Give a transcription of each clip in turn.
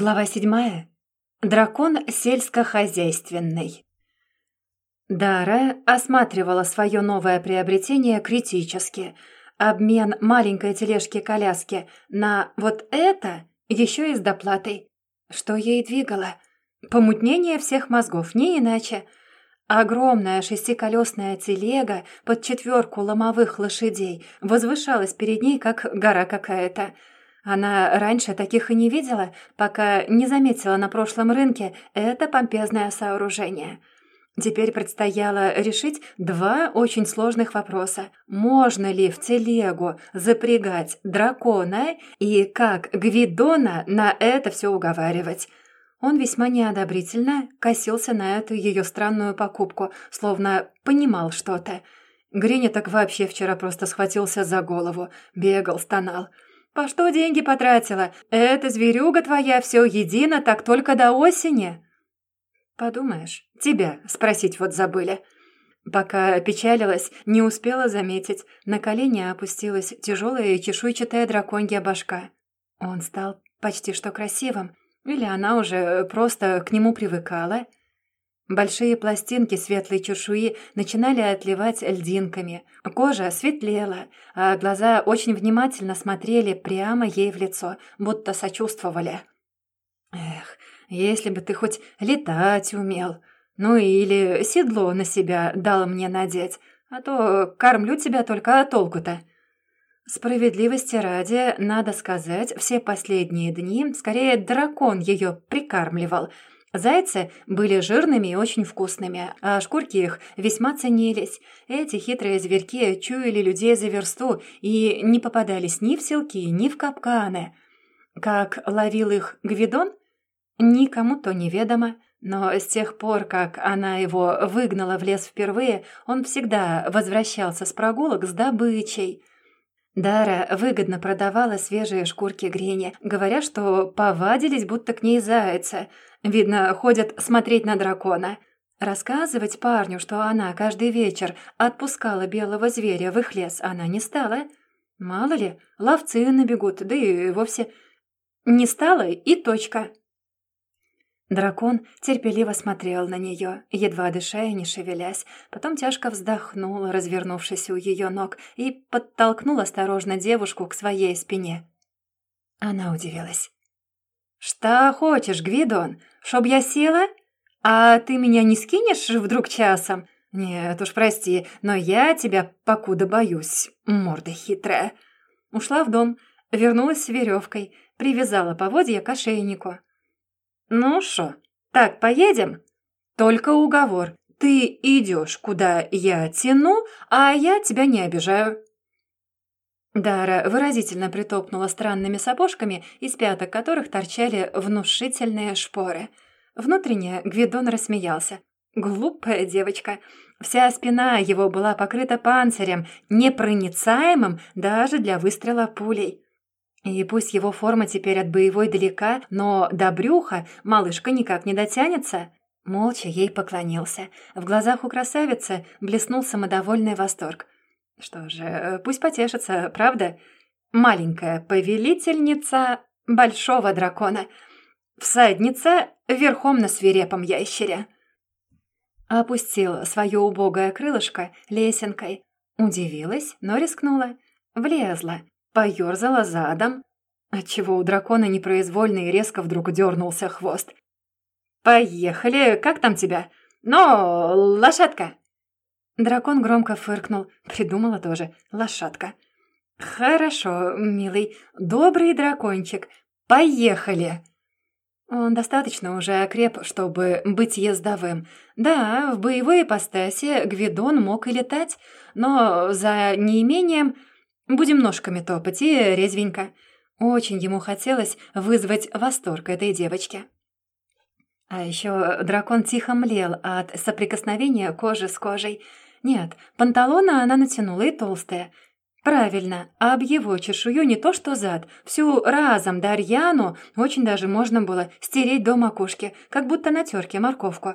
Глава седьмая. Дракон сельскохозяйственный. Дара осматривала свое новое приобретение критически. Обмен маленькой тележки-коляски на вот это еще и с доплатой. Что ей двигало? Помутнение всех мозгов, не иначе. Огромная шестиколесная телега под четверку ломовых лошадей возвышалась перед ней, как гора какая-то – она раньше таких и не видела, пока не заметила на прошлом рынке это помпезное сооружение. Теперь предстояло решить два очень сложных вопроса. Можно ли в телегу запрягать дракона и как Гвидона на это все уговаривать? Он весьма неодобрительно косился на эту ее странную покупку, словно понимал что-то. Гриня так вообще вчера просто схватился за голову, бегал, стонал. По что деньги потратила? Эта зверюга твоя все едино, так только до осени. Подумаешь, тебя спросить вот забыли. Пока печалилась, не успела заметить. На колени опустилась тяжелая и чешуйчатая драконья башка. Он стал почти что красивым. Или она уже просто к нему привыкала. Большие пластинки светлой чешуи начинали отливать льдинками. Кожа светлела, а глаза очень внимательно смотрели прямо ей в лицо, будто сочувствовали. «Эх, если бы ты хоть летать умел, ну или седло на себя дал мне надеть, а то кормлю тебя только, толку-то?» Справедливости ради, надо сказать, все последние дни скорее дракон ее прикармливал – Зайцы были жирными и очень вкусными, а шкурки их весьма ценились. Эти хитрые зверьки чуяли людей за версту и не попадались ни в селки, ни в капканы. Как ловил их Гвидон? Никому то неведомо, но с тех пор, как она его выгнала в лес впервые, он всегда возвращался с прогулок с добычей. Дара выгодно продавала свежие шкурки Грине, говоря, что повадились, будто к ней зайца – Видно, ходят смотреть на дракона. Рассказывать парню, что она каждый вечер отпускала белого зверя в их лес, она не стала. Мало ли, ловцы набегут, да и вовсе не стала и точка. Дракон терпеливо смотрел на нее, едва дыша и не шевелясь, потом тяжко вздохнул, развернувшись у ее ног, и подтолкнул осторожно девушку к своей спине. Она удивилась. «Что хочешь, Гвидон? Чтоб я села? А ты меня не скинешь вдруг часом? Нет уж, прости, но я тебя покуда боюсь, морда хитрая». Ушла в дом, вернулась с веревкой, привязала поводья к ошейнику. «Ну шо, так поедем?» «Только уговор. Ты идешь, куда я тяну, а я тебя не обижаю». Дара выразительно притопнула странными сапожками, из пяток которых торчали внушительные шпоры. Внутренне Гвидон рассмеялся. «Глупая девочка!» Вся спина его была покрыта панцирем, непроницаемым даже для выстрела пулей. И пусть его форма теперь от боевой далека, но до брюха малышка никак не дотянется. Молча ей поклонился. В глазах у красавицы блеснул самодовольный восторг – что же, э, пусть потешится, правда? Маленькая повелительница большого дракона. Всадница верхом на свирепом ящере. Опустила свое убогое крылышко лесенкой. Удивилась, но рискнула. Влезла, поёрзала задом, отчего у дракона непроизвольно и резко вдруг дернулся хвост. «Поехали, как там тебя? Но, лошадка!» Дракон громко фыркнул. Придумала тоже. Лошадка. «Хорошо, милый. Добрый дракончик. Поехали!» Он достаточно уже окреп, чтобы быть ездовым. Да, в боевой ипостаси Гвидон мог и летать, но за неимением будем ножками топать и резвенько. Очень ему хотелось вызвать восторг этой девочки. А еще дракон тихо млел от соприкосновения кожи с кожей – нет, панталоны она натянула и толстая. Правильно, об его чешую не то что зад, всю разом Дарьяну очень даже можно было стереть до макушки, как будто на терке морковку.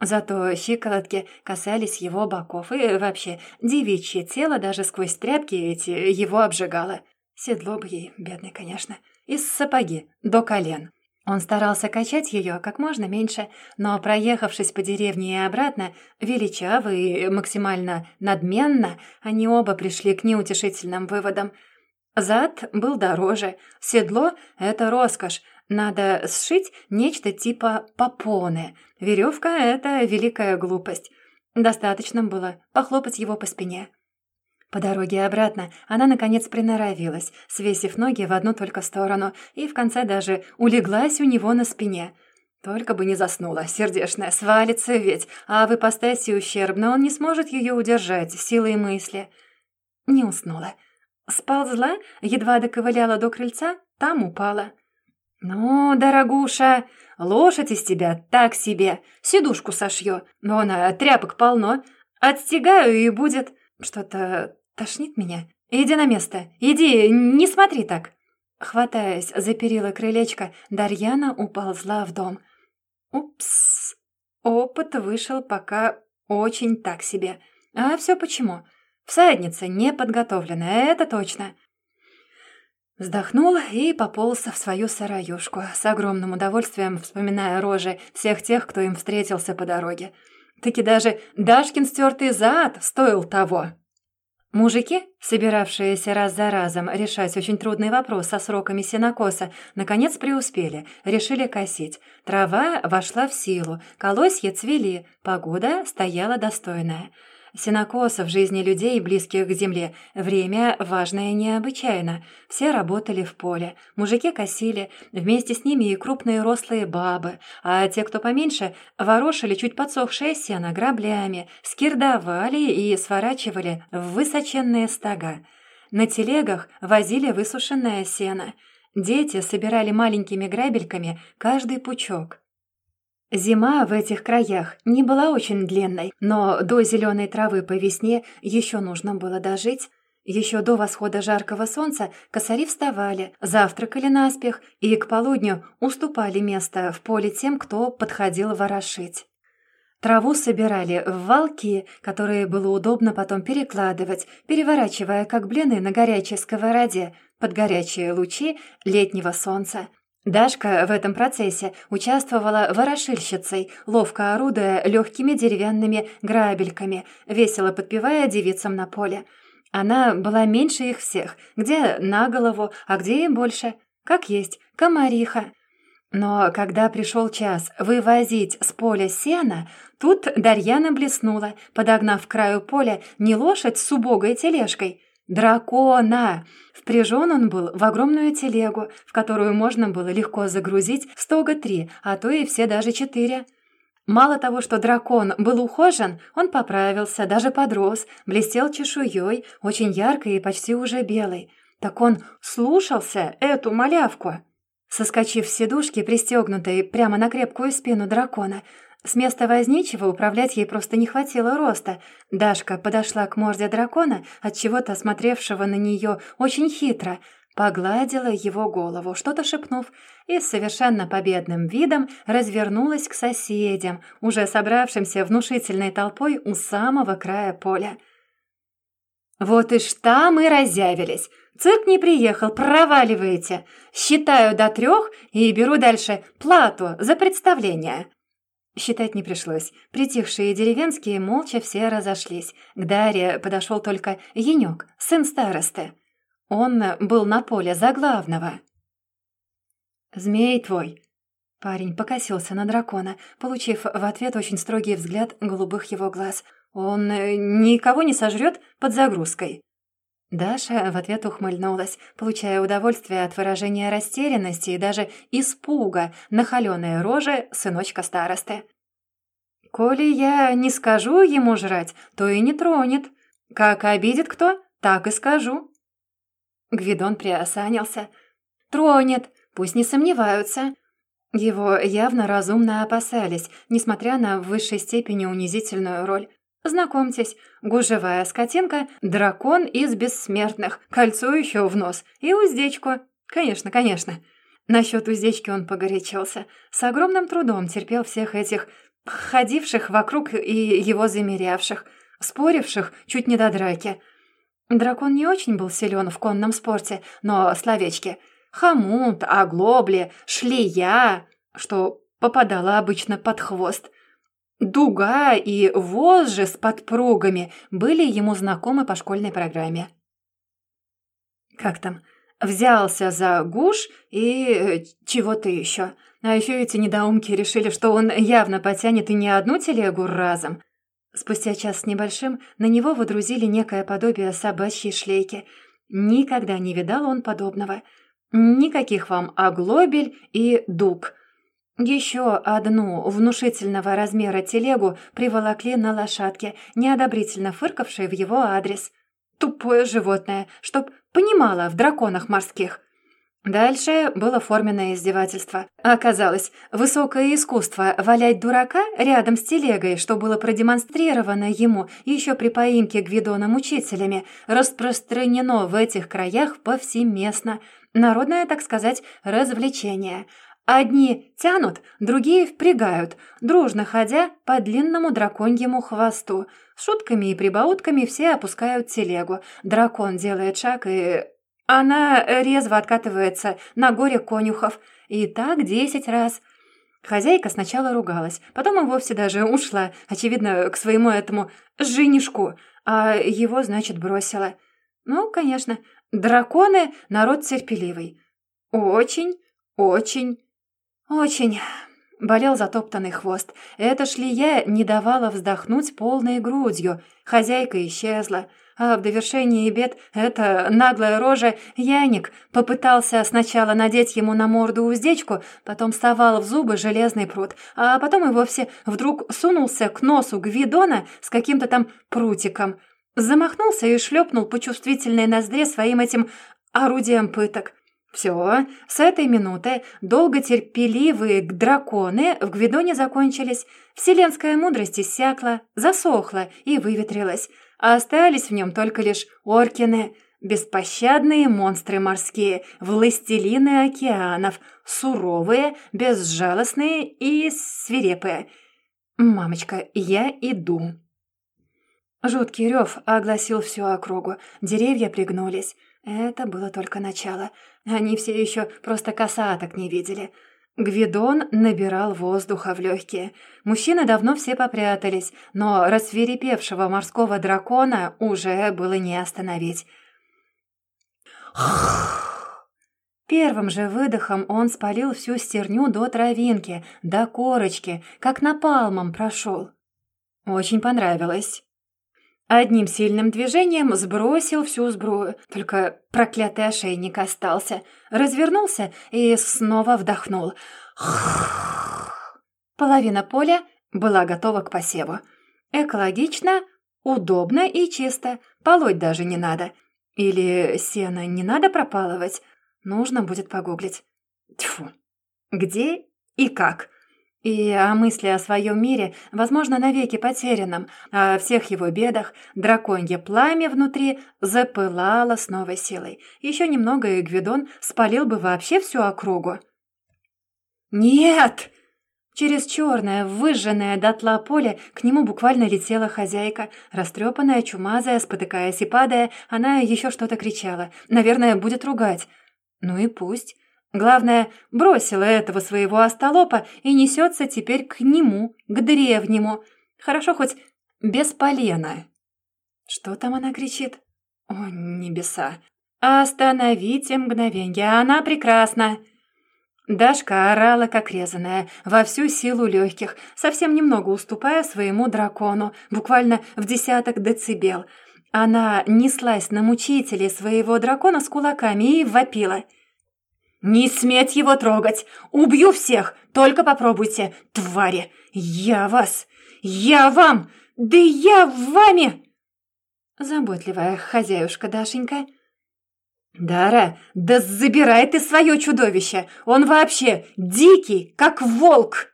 Зато щиколотки касались его боков, и вообще девичье тело даже сквозь тряпки эти его обжигало. Седло бы ей, бедный, конечно, из сапоги до колен. Он старался качать ее как можно меньше, но, проехавшись по деревне и обратно, величаво и максимально надменно, они оба пришли к неутешительным выводам. Зад был дороже, седло — это роскошь, надо сшить нечто типа попоны, веревка — это великая глупость. Достаточно было похлопать его по спине. По дороге обратно она, наконец, приноровилась, свесив ноги в одну только сторону, и в конце даже улеглась у него на спине. Только бы не заснула, сердешная, свалится ведь, а в ипостаси ущербно он не сможет ее удержать силой мысли. Не уснула. Сползла, едва доковыляла до крыльца, там упала. «Ну, дорогуша, лошадь из тебя так себе, сидушку сошью, вон, а тряпок полно, отстегаю и будет...» Что-то Тошнит меня. Иди на место. Иди, не смотри так. Хватаясь за перила крылечка, Дарьяна уползла в дом. Упс. Опыт вышел пока очень так себе. А все почему? Всадница неподготовленная, это точно. Вздохнул и пополз в свою сараюшку, с огромным удовольствием вспоминая рожи всех тех, кто им встретился по дороге. Таки даже Дашкин стертый зад стоил того. Мужики, собиравшиеся раз за разом решать очень трудный вопрос со сроками сенокоса, наконец преуспели, решили косить. Трава вошла в силу, колосья цвели, погода стояла достойная. Сенокоса в жизни людей, близких к земле, время важное необычайно. Все работали в поле, мужики косили, вместе с ними и крупные рослые бабы, а те, кто поменьше, ворошили чуть подсохшее сено граблями, скирдовали и сворачивали в высоченные стога. На телегах возили высушенное сено. Дети собирали маленькими грабельками каждый пучок. Зима в этих краях не была очень длинной, но до зеленой травы по весне еще нужно было дожить. Еще до восхода жаркого солнца косари вставали, завтракали наспех и к полудню уступали место в поле тем, кто подходил ворошить. Траву собирали в валки, которые было удобно потом перекладывать, переворачивая как блины на горячей сковороде под горячие лучи летнего солнца. Дашка в этом процессе участвовала ворошильщицей, ловко орудуя легкими деревянными грабельками, весело подпевая девицам на поле. Она была меньше их всех, где на голову, а где и больше. Как есть, комариха. Но когда пришел час вывозить с поля сена, тут Дарьяна блеснула, подогнав к краю поля не лошадь с убогой тележкой, дракона. Впряжен он был в огромную телегу, в которую можно было легко загрузить стога три, а то и все даже четыре. Мало того, что дракон был ухожен, он поправился, даже подрос, блестел чешуей, очень яркой и почти уже белой. Так он слушался эту малявку. Соскочив с сидушки, пристегнутой прямо на крепкую спину дракона, с места возничего управлять ей просто не хватило роста. Дашка подошла к морде дракона, от чего-то смотревшего на нее очень хитро, погладила его голову, что-то шепнув, и с совершенно победным видом развернулась к соседям, уже собравшимся внушительной толпой у самого края поля. «Вот и что мы разявились! Цирк не приехал, проваливаете! Считаю до трех и беру дальше плату за представление!» Считать не пришлось. Притихшие деревенские молча все разошлись. К Дарье подошел только Янек, сын старосты. Он был на поле за главного. «Змей твой!» Парень покосился на дракона, получив в ответ очень строгий взгляд голубых его глаз. «Он никого не сожрет под загрузкой?» Даша в ответ ухмыльнулась, получая удовольствие от выражения растерянности и даже испуга на холёной роже сыночка старосты. «Коли я не скажу ему жрать, то и не тронет. Как обидит кто, так и скажу». Гвидон приосанился. «Тронет, пусть не сомневаются». Его явно разумно опасались, несмотря на в высшей степени унизительную роль. Знакомьтесь, гужевая скотинка — дракон из бессмертных, кольцо еще в нос и уздечку. Конечно, конечно. Насчет уздечки он погорячился. С огромным трудом терпел всех этих ходивших вокруг и его замерявших, споривших чуть не до драки. Дракон не очень был силен в конном спорте, но словечки хомут, оглобли, шлея, что попадала обычно под хвост. Дуга и вожжи с подпругами были ему знакомы по школьной программе. Как там? Взялся за гуш и э, чего-то еще. А еще эти недоумки решили, что он явно потянет и не одну телегу разом. Спустя час с небольшим на него водрузили некое подобие собачьей шлейки. Никогда не видал он подобного. Никаких вам оглобель и дуг. Еще одну внушительного размера телегу приволокли на лошадке, неодобрительно фыркавшей в его адрес. Тупое животное, чтоб понимала в драконах морских. Дальше было форменное издевательство. Оказалось, высокое искусство валять дурака рядом с телегой, что было продемонстрировано ему еще при поимке Гвидоном учителями, распространено в этих краях повсеместно. Народное, так сказать, развлечение. Одни тянут, другие впрягают, дружно ходя по длинному драконьему хвосту. Шутками и прибаутками все опускают телегу. Дракон делает шаг и она резво откатывается на горе конюхов. И так десять раз. Хозяйка сначала ругалась, потом и вовсе даже ушла, очевидно, к своему этому женишку, а его, значит, бросила. Ну, конечно, драконы — народ терпеливый. Очень, очень, очень... Болел затоптанный хвост. Эта шлия не давала вздохнуть полной грудью. Хозяйка исчезла. А в довершении бед эта наглая рожа Яник попытался сначала надеть ему на морду уздечку, потом совал в зубы железный пруд, а потом и вовсе вдруг сунулся к носу Гвидона с каким-то там прутиком. Замахнулся и шлепнул по чувствительной ноздре своим этим орудием пыток. Все, с этой минуты долготерпеливые драконы в Гвидоне закончились, вселенская мудрость иссякла, засохла и выветрилась а остались в нем только лишь оркины, беспощадные монстры морские, властелины океанов, суровые, безжалостные и свирепые. «Мамочка, я иду». Жуткий рев огласил всю округу, деревья пригнулись. Это было только начало. Они все еще просто косаток не видели — Гвидон набирал воздуха в легкие. Мужчины давно все попрятались, но рассверепевшего морского дракона уже было не остановить. Первым же выдохом он спалил всю стерню до травинки, до корочки, как напалмом прошел. Очень понравилось. Одним сильным движением сбросил всю сбрую, только проклятый ошейник остался. Развернулся и снова вдохнул. Половина поля была готова к посеву. Экологично, удобно и чисто, полоть даже не надо. Или сено не надо пропалывать? Нужно будет погуглить. Тьфу. Где и как? И о мысли о своем мире, возможно, навеки потерянном, о всех его бедах, драконье пламя внутри запылало с новой силой. Еще немного, и Гвидон спалил бы вообще всю округу. «Нет!» Через черное, выжженное дотла поле к нему буквально летела хозяйка. Растрепанная, чумазая, спотыкаясь и падая, она еще что-то кричала. Наверное, будет ругать. Ну и пусть. Главное, бросила этого своего остолопа и несется теперь к нему, к древнему. Хорошо хоть без полена. Что там она кричит? О, небеса! Остановите мгновенье, она прекрасна! Дашка орала, как резаная, во всю силу легких, совсем немного уступая своему дракону, буквально в десяток децибел. Она неслась на мучителей своего дракона с кулаками и вопила — «Не сметь его трогать! Убью всех! Только попробуйте, твари! Я вас! Я вам! Да я вами!» Заботливая хозяюшка Дашенька. «Дара, да забирай ты свое чудовище! Он вообще дикий, как волк!»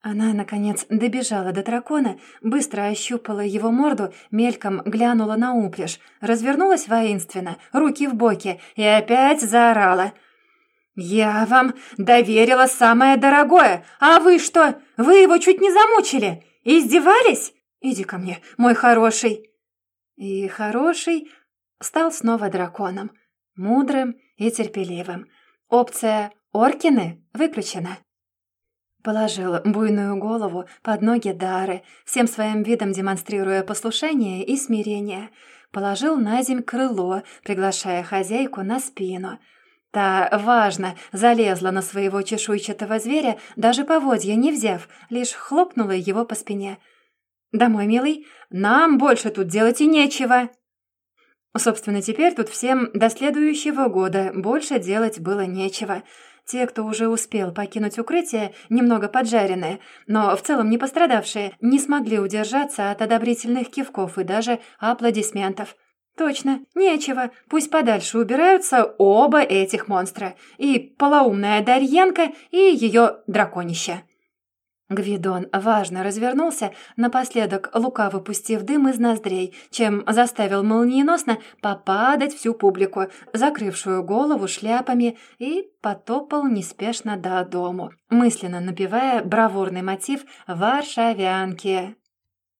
Она, наконец, добежала до дракона, быстро ощупала его морду, мельком глянула на упряжь, развернулась воинственно, руки в боки, и опять заорала — «Я вам доверила самое дорогое, а вы что? Вы его чуть не замучили? Издевались? Иди ко мне, мой хороший!» И хороший стал снова драконом, мудрым и терпеливым. Опция «Оркины» выключена. Положил буйную голову под ноги Дары, всем своим видом демонстрируя послушание и смирение. Положил на земь крыло, приглашая хозяйку на спину. Та, важно, залезла на своего чешуйчатого зверя, даже поводья не взяв, лишь хлопнула его по спине. «Домой, милый, нам больше тут делать и нечего!» Собственно, теперь тут всем до следующего года больше делать было нечего. Те, кто уже успел покинуть укрытие, немного поджаренные, но в целом не пострадавшие, не смогли удержаться от одобрительных кивков и даже аплодисментов. «Точно, нечего, пусть подальше убираются оба этих монстра, и полоумная Дарьенко, и ее драконище». Гвидон важно развернулся, напоследок лукаво пустив дым из ноздрей, чем заставил молниеносно попадать всю публику, закрывшую голову шляпами, и потопал неспешно до дому, мысленно напевая бравурный мотив «Варшавянки».